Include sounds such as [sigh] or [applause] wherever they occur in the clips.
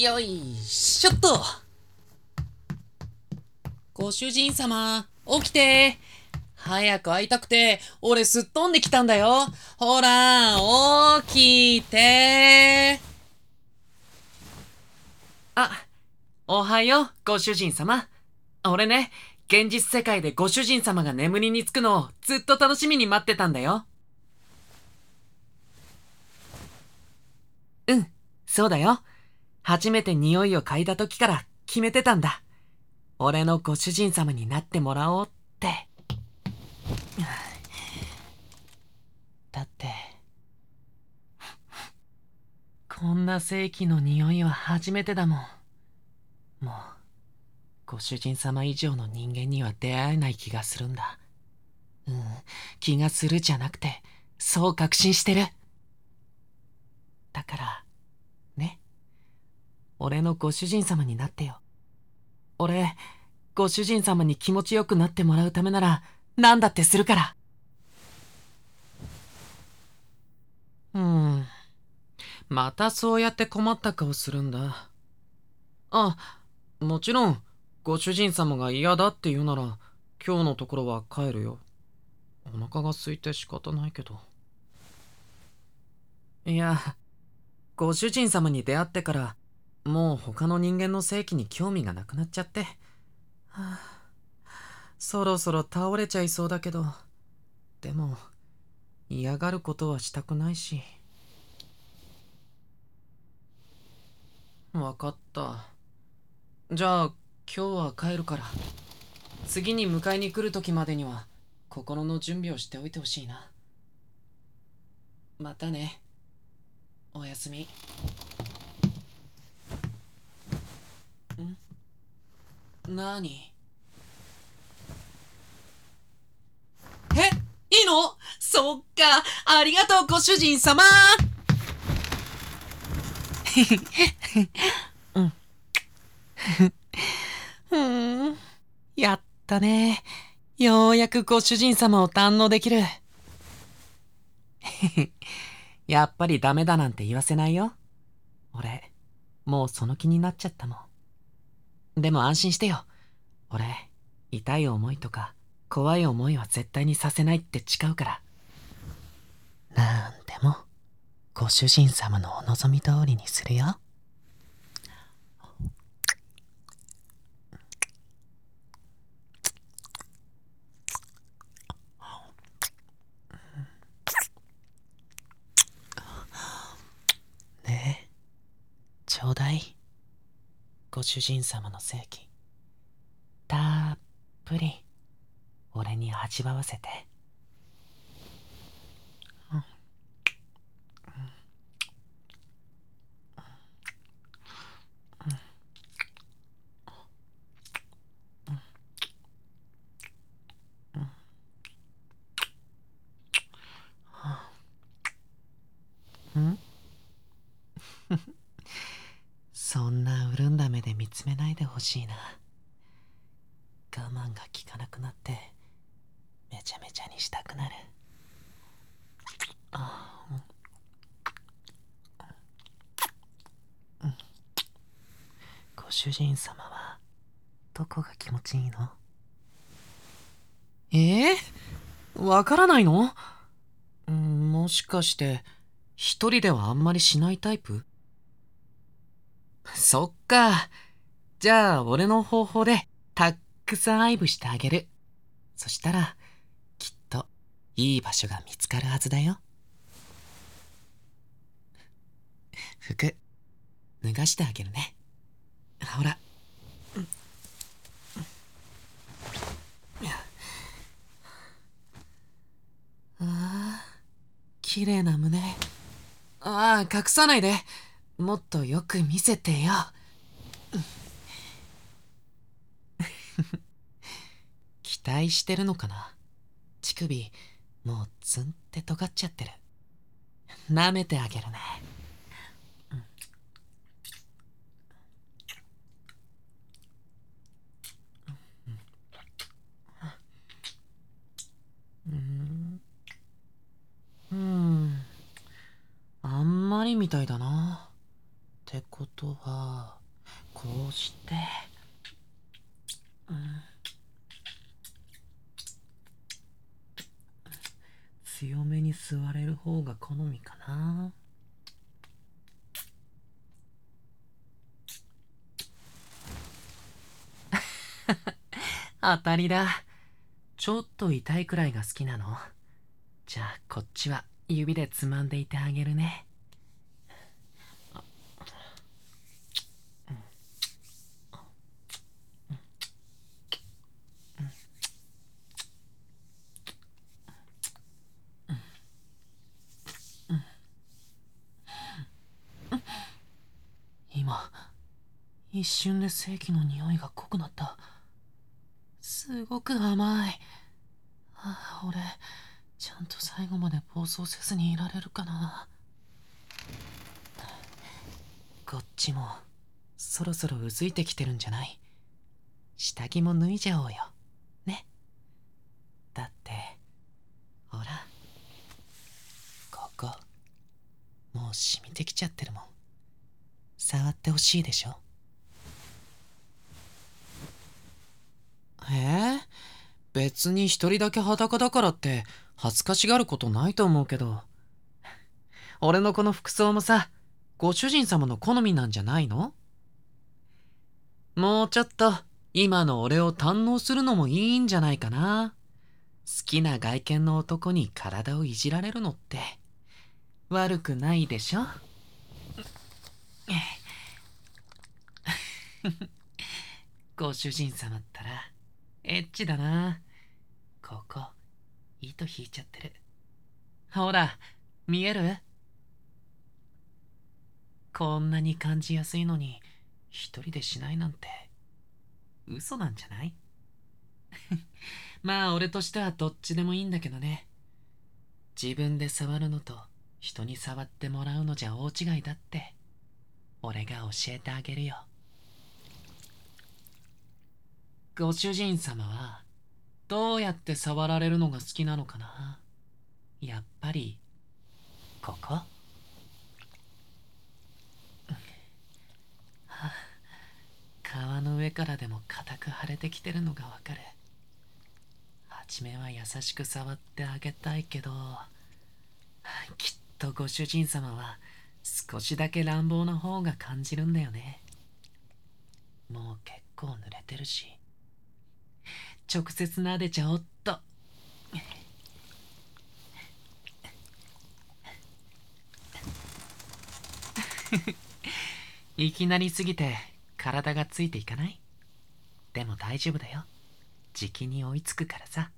よいしょっとご主人様、起きて早く会いたくて、俺すっ飛んできたんだよほら、起きてあ、おはよう、ご主人様。俺ね、現実世界でご主人様が眠りにつくのをずっと楽しみに待ってたんだよ。うん、そうだよ。初めて匂いを嗅いだ時から決めてたんだ。俺のご主人様になってもらおうって。だって、こんな正規の匂いは初めてだもん。もう、ご主人様以上の人間には出会えない気がするんだ。うん、気がするじゃなくて、そう確信してる。だから、俺のご主人様になってよ。俺、ご主人様に気持ちよくなってもらうためなら、何だってするから。うん。またそうやって困った顔するんだ。あ、もちろん、ご主人様が嫌だって言うなら、今日のところは帰るよ。お腹が空いて仕方ないけど。いや、ご主人様に出会ってから、もう他の人間の正規に興味がなくなっちゃって。はあ、そろそろ倒れちゃいそうだけど、でも、嫌がることはしたくないし。わかった。じゃあ、今日は帰るから。次に迎えに来る時までには、心の準備をしておいてほしいな。またね。おやすみ。何え？いいの？そっか。ありがとう、ご主人様。[laughs] うん。[laughs] うん。やったね。ようやくご主人様を堪能できる。[laughs] やっぱりダメだなんて言わせないよ。俺、もうその気になっちゃったもん。でも安心してよ。俺、痛い思いとか、怖い思いは絶対にさせないって誓うから。なんでも、ご主人様のお望み通りにするよ。ねえちょうだい。ご主人様の正気。たっぷり俺に味わわせて、うん。うん。うん、うん、うんな潤んだ目で見つめないでほしいな。我慢が効かなくなってめちゃめちゃにしたくなる。あうん、ご主人様はどこが気持ちいいの？ええー、わからないの？もしかして一人ではあんまりしないタイプ？そっか。じゃあ、俺の方法でたっくさん愛撫してあげる。そしたら、きっと、いい場所が見つかるはずだよ。服、脱がしてあげるね。ほら。ああ、綺麗な胸。ああ、隠さないで。もっとよく見せてよ。待してるのかな？乳首、もうツンって尖っちゃってる。舐めてあげるね。うん。あん。まりみたいだな。ってこととはこうしてうん強めに座れる方が好みかな。[laughs] 当たりだ。ちょっと痛いくらいが好きなの。じゃあこっちは指でつまんでいてあげるね今一瞬で正規の匂いが濃くなった。すごく甘い。ああ俺ちゃんと最後まで暴走せずにいられるかな。こっちもそろそろうずいてきてるんじゃない？下着も脱いじゃおうよ。ね？だってほら。ここもう染みてきちゃってるもん。触ってほしいでしょ？え、別に一人だけ裸だからって恥ずかしがることないと思うけど。俺のこの服装もさご主人様の好みなんじゃないの？もうちょっと今の俺を堪能するのもいいんじゃないかな。好きな外見の男に体をいじられるのって。悪くないでしょ？[laughs] ご主人様ったらエッチだな。ここ糸引いちゃってる。ほら見える？こんなに感じやすいのに一人でしないなんて。嘘なんじゃない？[laughs] まあ俺としてはどっちでもいいんだけどね。自分で触るのと人に触ってもらうのじゃ大違いだって。俺が教えてあげるよ。ご主人様はどうやって触られるのが好きなのかな？やっぱりここ、はあ、皮の上からでも硬く腫れてきてるのがわかる。初めは優しく触ってあげたいけどきっとご主人様は少しだけ乱暴な方が感じるんだよね。もう結構濡れてるし。直接撫でちゃおっと。[laughs] いきなりすぎて体がついていかない？でも大丈夫だよ。じきに追いつくからさ。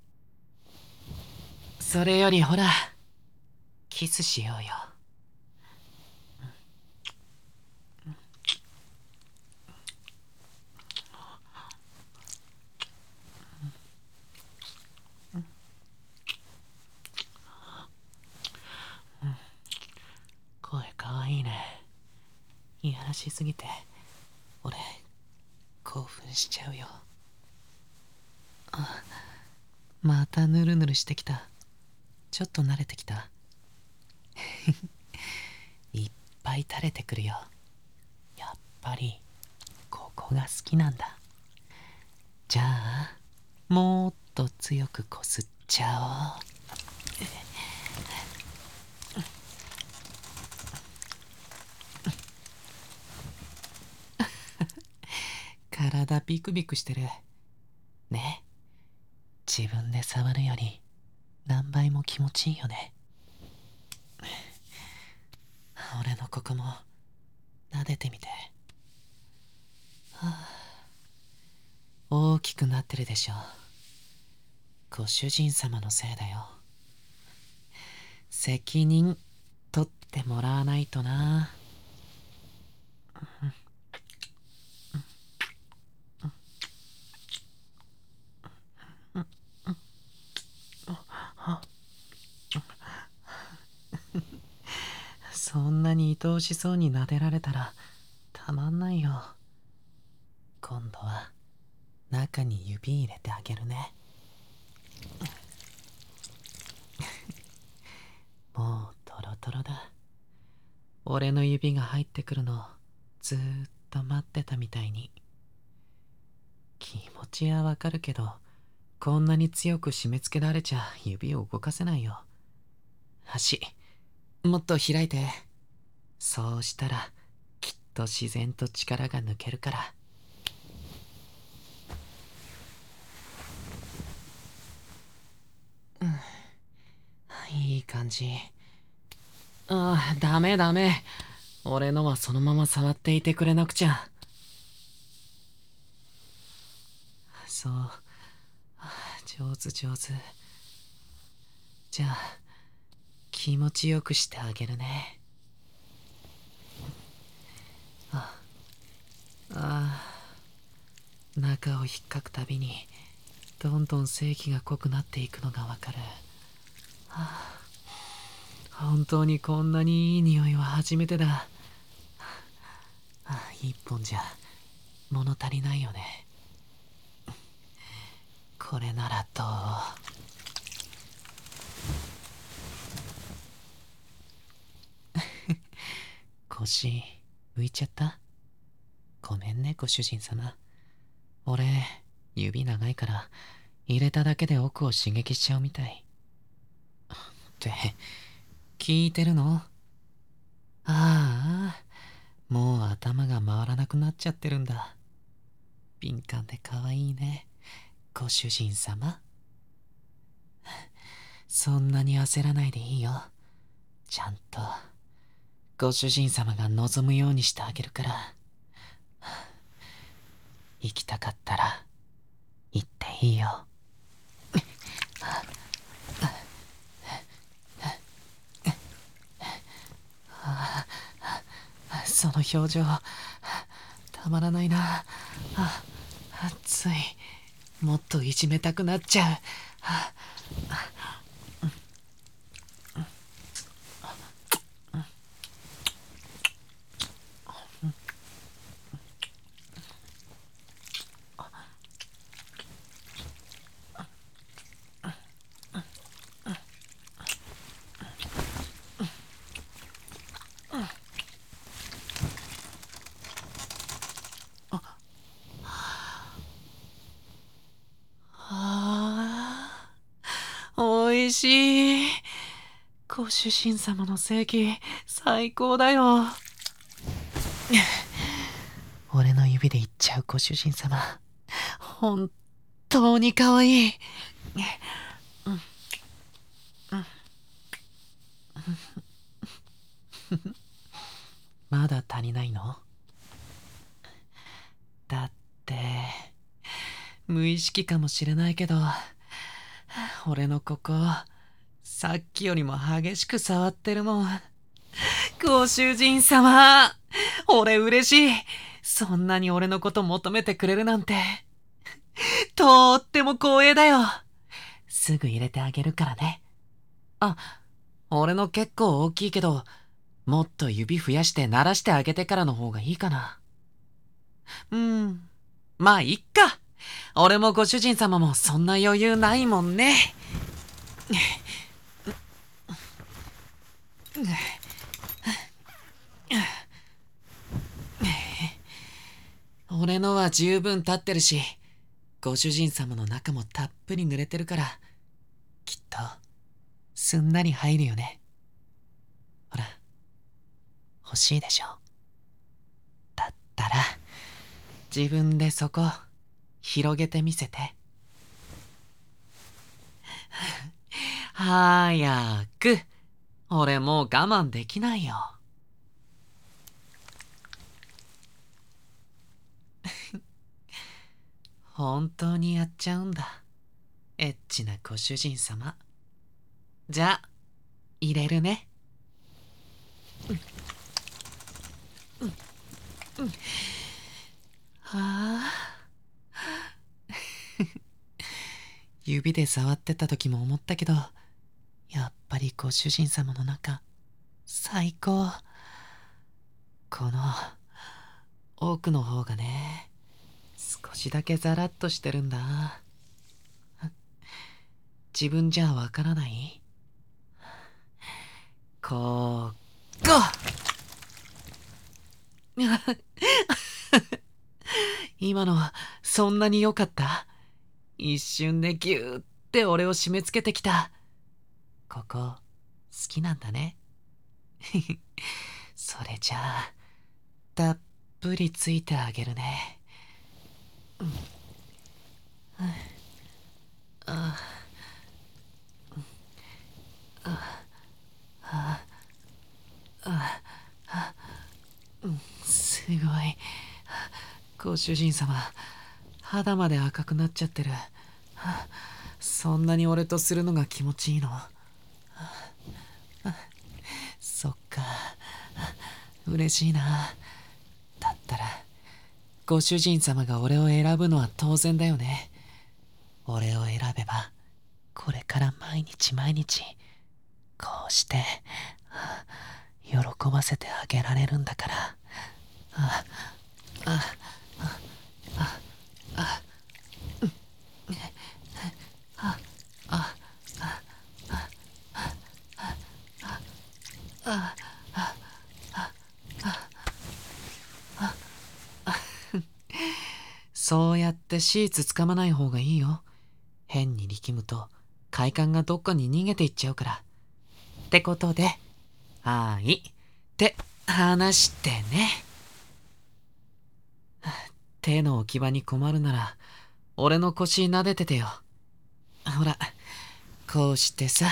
それよりほらキスしようよいやらしすぎて俺興奮しちゃうよ。あまたヌルヌルしてきた。ちょっと慣れてきた。[laughs] いっぱい垂れてくるよ。やっぱりここが好きなんだ。じゃあもっと強くこすっちゃおう。体ビクビクしてる。ね自分で触るより何倍も気持ちいいよね。俺のここも撫でてみて。はあ、大きくなってるでしょ。ご主人様のせいだよ。責任取ってもらわないとな。そんなに愛おしそうに撫でられたらたまんないよ。今度は中に指入れてあげるね。[laughs] もうトロトロだ。俺の指が入ってくるのずっと待ってたみたいに。気持ちはわかるけどこんなに強く締め付けられちゃ指を動かせないよ。足もっと開いて。そうしたらきっと自然と力が抜けるから。うん。いい感じ。ああダメダメ。俺のはそのまま触っていてくれなくちゃ。そう。上手上手。じゃあ気持ちよくしてあげるね。ああ中を引っかくたびにどんどん正気が濃くなっていくのがわかる、はあ、本当にこんなにいい匂いは初めてだ。あ一本じゃ物足りないよね。これならどう？[laughs] 腰浮いちゃった？ごめんねご主人様。俺指長いから入れただけで奥を刺激しちゃうみたい。って聞いてるの？ああもう頭が回らなくなっちゃってるんだ。敏感で可愛いねご主人様。そんなに焦らないでいいよ。ちゃんとご主人様が望むようにしてあげるから。行きたかったら行っていいよ。その表情たまらないな。あつい。もっといじめたくなっちゃう。しい。ご主人様の正規、最高だよ。[laughs] 俺の指で言っちゃうご主人様。本当に可愛い。まだ足りないの？だって、無意識かもしれないけど、俺のここ、さっきよりも激しく触ってるもん。ご主人様俺嬉しいそんなに俺のこと求めてくれるなんて。とっても光栄だよすぐ入れてあげるからね。あ、俺の結構大きいけど、もっと指増やして鳴らしてあげてからの方がいいかな。うん。まあ、いっか。俺もご主人様もそんな余裕ないもんね。俺のは十分立ってるし、ご主人様の中もたっぷり濡れてるから、きっと、すんなり入るよね。ほら、欲しいでしょ。だったら、自分でそこ、広げてみせて。早く。俺もう我慢できないよ。[laughs] 本当にやっちゃうんだ。エッチなご主人様。じゃあ、入れるね。うん。うん。はあ。指で触ってた時も思ったけど、やっぱりご主人様の中、最高。この、奥の方がね、少しだけザラッとしてるんだ。自分じゃわからないここ [laughs] 今のそんなに良かった？一瞬でギューって俺を締め付けてきた。ここ、好きなんだね。[laughs] それじゃあ、たっぷりついてあげるね。うん、あああああすごいご主人様肌まで赤くなっちゃってるそんなに俺とするのが気持ちいいの？そっか。嬉しいな。だったらご主人様が俺を選ぶのは当然だよね。俺を選べばこれから毎日毎日こうして喜ばせてあげられるんだから。ああああああそうやってシーツつかまない方がいいよ。変に力むと快感がどっかに逃げていっちゃうから。ってことで、はい。って話してね。手の置き場に困るなら、俺の腰撫でててよ。ほら、こうしてさ。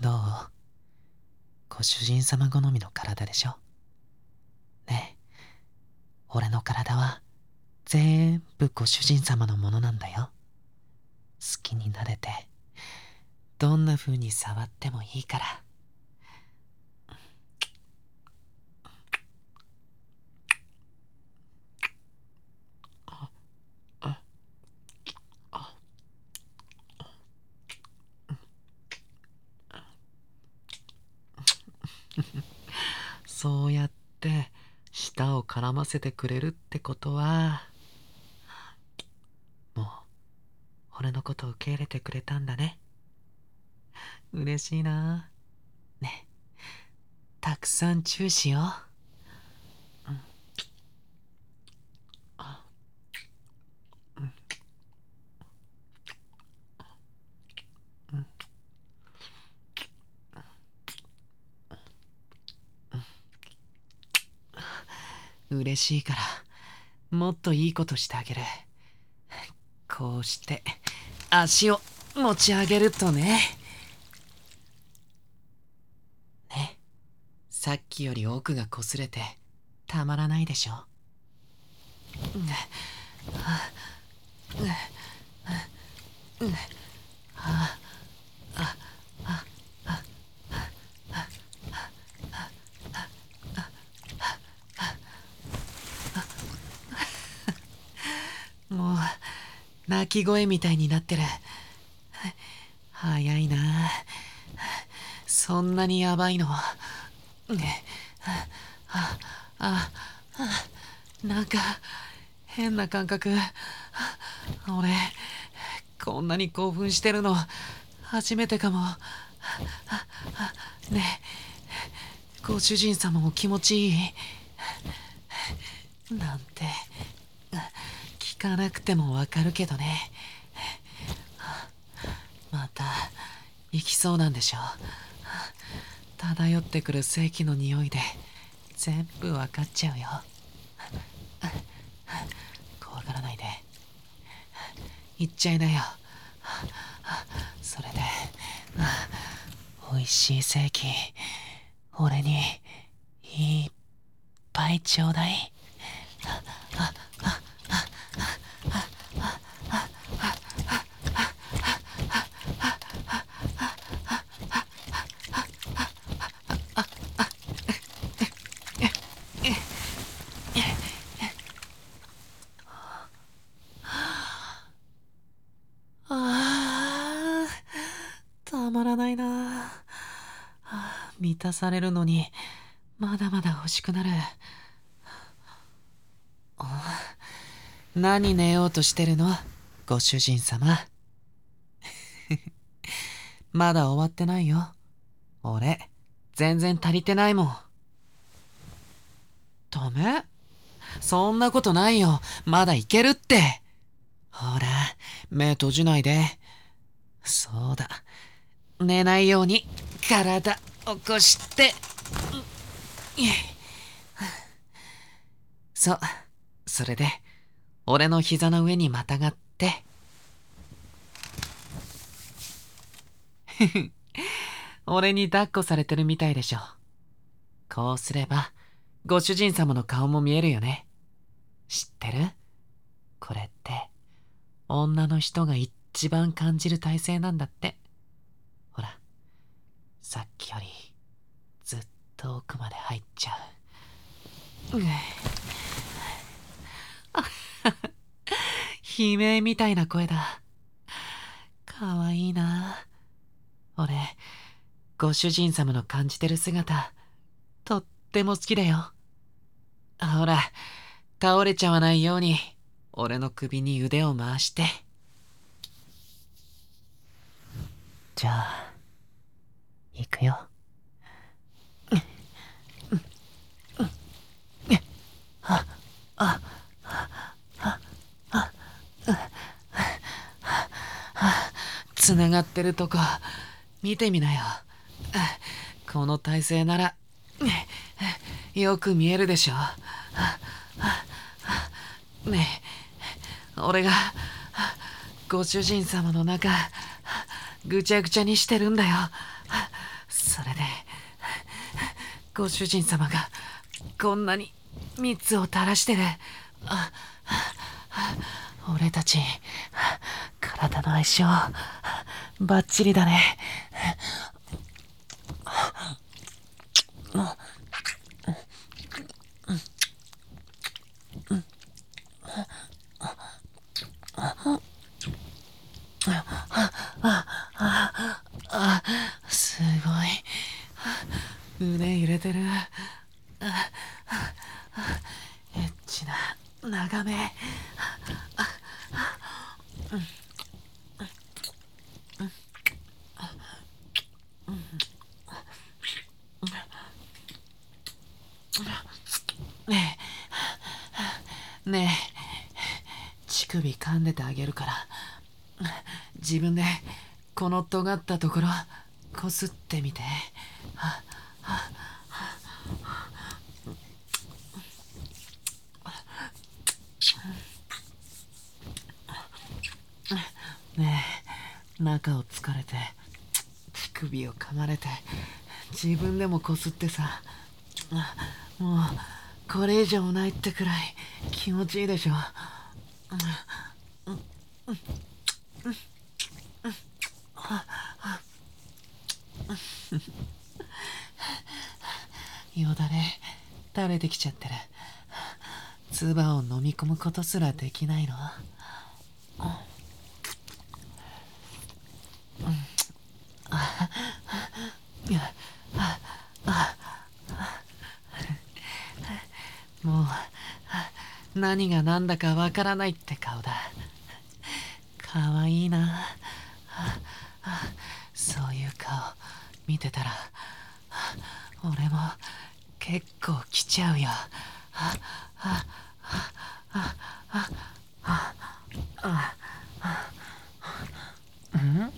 どう？ご主人様好みの体でしょ、俺の体は全部ご主人様のものなんだよ。好きになれて、どんな風に触ってもいいから。そうやって舌を絡ませてくれるってことはもう俺のこと受け入れてくれたんだね。嬉しいな。ね。たくさんチューしよ。う、うん嬉しいからもっといいことしてあげる。こうして足を持ち上げるとね。ね。さっきより奥が擦れてたまらないでしょ。うん。うんああもう泣き声みたいになってる。早いな。そんなにやばいの？ね。ああなんか変な感覚。俺こんなに興奮してるの。初めてかも。ね。ご主人様も気持ちいい。なんて。聞かなくてもわかるけどね。また行きそうなんでしょう。漂ってくる正気の匂いで全部わかっちゃうよ。怖がらないで。行っちゃいなよ。それで美味しい正気俺にいっぱいちょうだい。たされるのにまだまだ欲しくなる何寝ようとしてるの？ご主人様 [laughs] まだ終わってないよ俺全然足りてないもん。ダメ？そんなことないよ。まだいけるって。ほら、目閉じないで。そうだ。寝ないように体起こして。そう。それで、俺の膝の上にまたがって。[laughs] 俺に抱っこされてるみたいでしょ。こうすれば、ご主人様の顔も見えるよね。知ってる？これって、女の人が一番感じる体勢なんだって。さっきより、ずっと奥まで入っちゃう。[laughs] 悲鳴みたいな声だ。かわいいな。俺、ご主人様の感じてる姿、とっても好きだよ。ほら、倒れちゃわないように、俺の首に腕を回して。じゃあ、行くよ。あ、あ、つながってるとこ見てみなよ。この体勢ならよく見えるでしょ。ねえ俺がご主人様の中ぐちゃぐちゃにしてるんだよそれでご主人様がこんなに蜜を垂らしてる俺たち体の相性バッチリだねすごい胸揺れてるエッチな眺めねえねえ。乳首噛んでてあげるから。自分でこの尖ったところこすってみて。ねえ。中を疲れて乳首を噛まれて自分でもこすってさ。もうこれ以上ないってくらい。気持ちいいでしょ。よだれ垂れてきちゃってる唾を飲み込むことすらできないのもう何が何だかわからないって顔だ。かわいいな。そういう顔見てたら俺も結構来ちゃうよ。ん？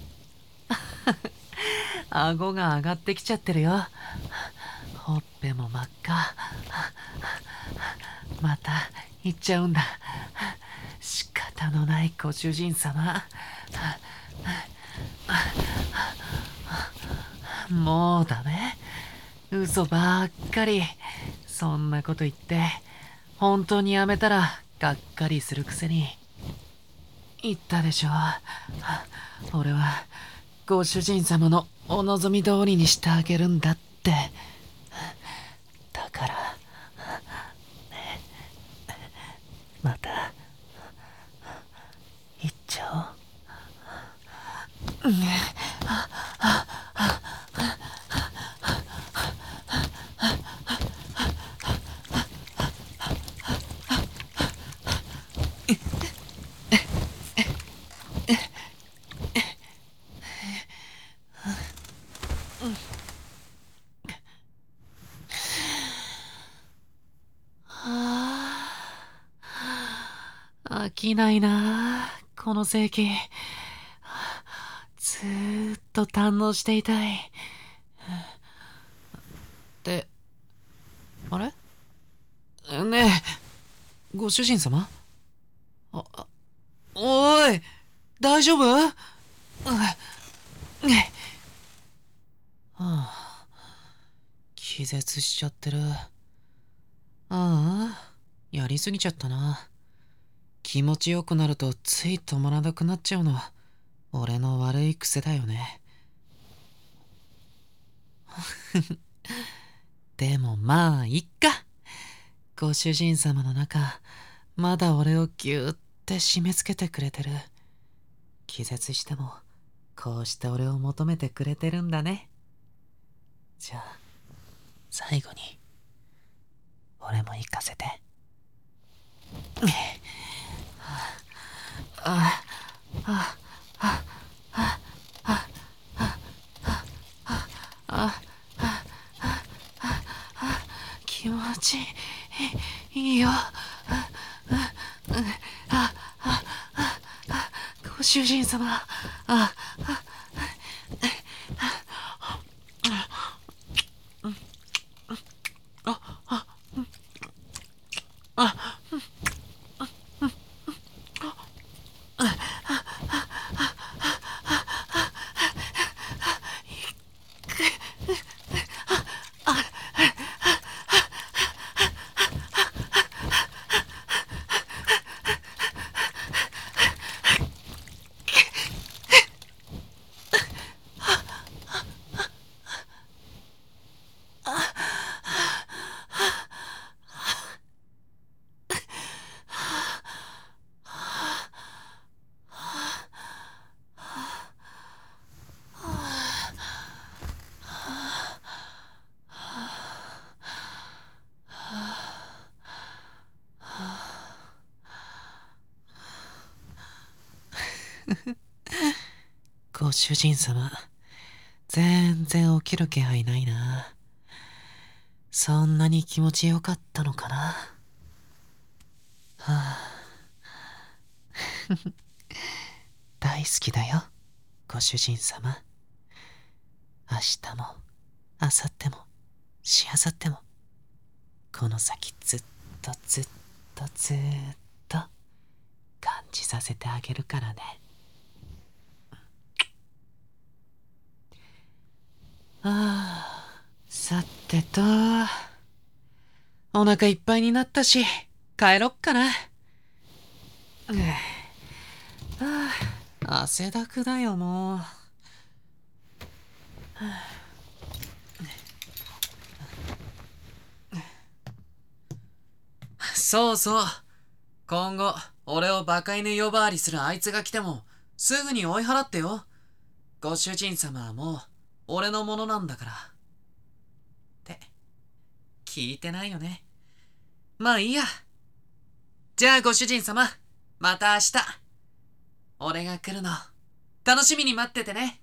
[laughs] 顎が上がってきちゃってるよほっぺも真っ赤また行っちゃうんだ。仕方のないご主人様。もうダメ。嘘ばっかり。そんなこと言って。本当にやめたらがっかりするくせに。言ったでしょ。俺はご主人様のお望み通りにしてあげるんだって。飽きないなこの世紀。と堪能していたい。で、あれ？ねえ、ご主人様？あ、おい、大丈夫？はあ、気絶しちゃってる。ああ、やりすぎちゃったな。気持ちよくなるとつい止まらなくなっちゃうの。俺の悪い癖だよね。[laughs] でもまあ、いっか。ご主人様の中、まだ俺をぎゅーって締め付けてくれてる。気絶しても、こうして俺を求めてくれてるんだね。じゃあ、最後に、俺も行かせて。あ、あ、あ、あ、あ、あ、あ、あ、気持ちいい、いいよ。あ、あ、あ、ご主人様。あ、ご主人様、全然起きる気配ないな。そんなに気持ちよかったのかな。はあ、[laughs] 大好きだよ、ご主人様。明日も、明後日も、しあさっても、この先ずっとずっとずっと感じさせてあげるからね。ああ、さてと。お腹いっぱいになったし、帰ろっかな。ああ、汗だくだよ、もう。そうそう。今後、俺をバカ犬呼ばわりするあいつが来ても、すぐに追い払ってよ。ご主人様はもう、俺のものなんだから。聞いてないよね。まあいいや。じゃあご主人様、また明日。俺が来るの、楽しみに待っててね。